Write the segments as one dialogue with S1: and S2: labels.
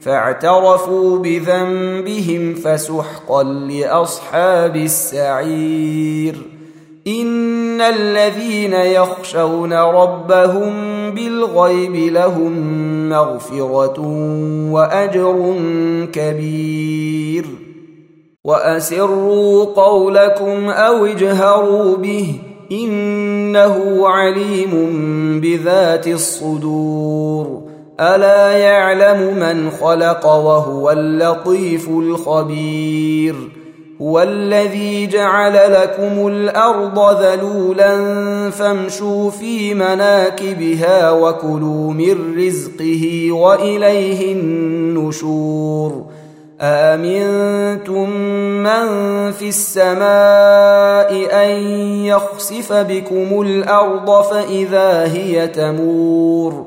S1: فاعترفوا بذنبهم فسحقا لأصحاب السعير. إن الذين يخشون ربهم بالغيب لهم مغفرة وأجر كبير. وأسروا قولكم أو اجهروا به إنه عليم بذات الصدور. ألا يعلم من خلق وهو اللطيف الخبير؟ هو الذي جعل لكم الأرض ذلولا فامشوا في مناكبها وكلوا من رزقه وإليه النشور. آمنتم من في السماء أن يخسف بكم الأرض فإذا هي تمور؟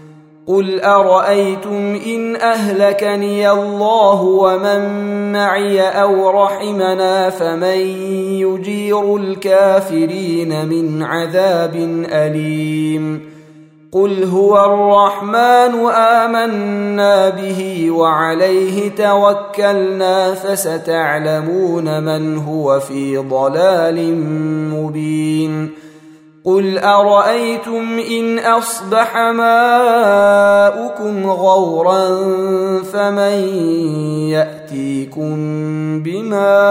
S1: قل ارايتم ان اهلكني الله ومن معي أو رحمنا فمن يجير الكافرين من عذاب اليم قل هو الرحمن امنا به وعليه توكلنا فستعلمون من هو في ضلال مبين قل ارايتم ان اصبح ماؤكم غورا فمن ياتيكم بماء